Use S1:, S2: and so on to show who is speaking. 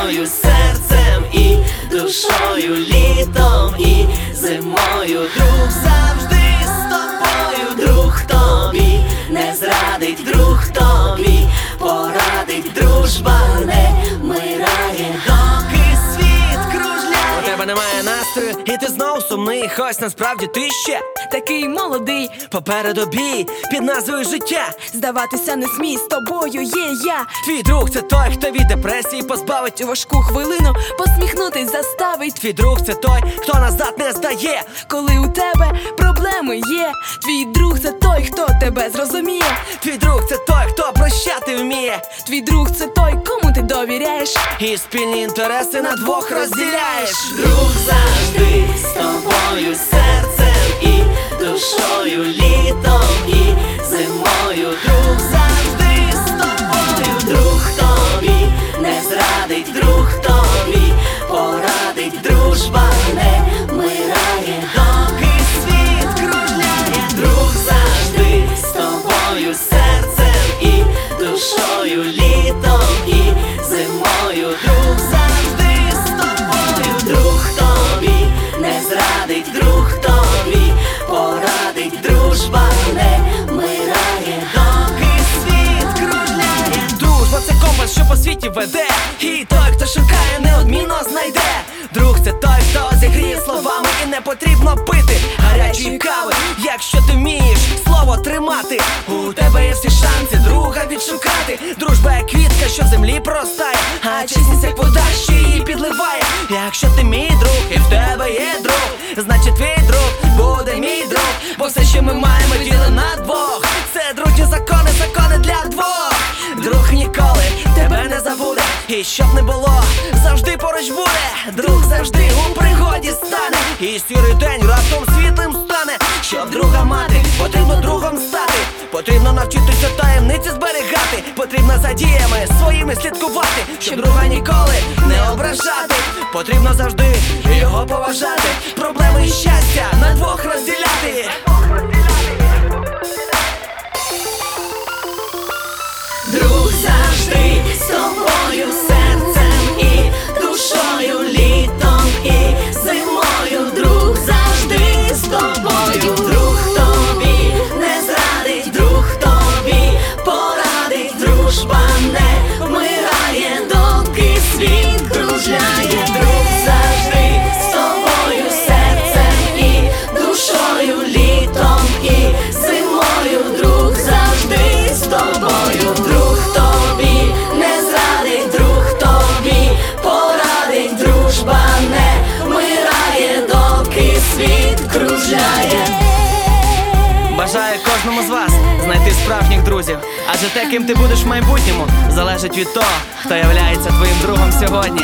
S1: тобою серцем і душою, літом і зимою, друг завжди
S2: тебе немає настрою, і ти знов сумний. Хоч насправді ти ще
S3: Такий молодий,
S2: попереду бій під назвою життя.
S3: здаватися не смій, з тобою є я.
S2: Твій друг це той, хто від депресії позбавить
S3: У важку хвилину посміхнутись заставить.
S2: Твій друг це той, хто назад не здає.
S3: Коли у тебе проблеми є, твій друг це той, хто тебе зрозуміє.
S2: Твій друг це той, хто прощати вміє.
S3: Твій друг це той, кому ти довіряєш.
S2: І спільні інтереси на двох розділяєш.
S1: Друг завжди з тобою, серцем і душою, літом і зимою, друг завжди з тобою, друг тобі не зрадить, друг тобі порадить, дружба не вмирає, доки світ кружляє, друг завжди з тобою, серцем і душою, літом і зимою, друг завжди порадить, дружба доки світ кружляє.
S2: Дружба це компас, що по світі веде. І той, хто шукає, неодмінно знайде. Друг це той, хто зігріє словами, і не потрібно пити гарячої кави. Якщо ти вмієш слово тримати, у тебе є всі шанси друга відшукати. Дружба як квітка, що в землі проростає, а чесність як вода, що її підливає. Якщо ти мій друг, і в тебе є друг, значить твій і щоб не було, завжди поруч буде. Друг завжди у пригоді стане, і сірий день раптом світлим стане. Щоб друга мати, потрібно другом стати. Потрібно навчитися таємниці зберігати. Потрібно за діями своїми слідкувати, щоб друга ніколи не ображати. Потрібно завжди його поважати. Проблеми і щастя на двох розділяти. Бажаю кожному з вас знайти справжніх друзів, адже те, ким ти будеш в майбутньому, залежить від того, хто являється твоїм другом сьогодні.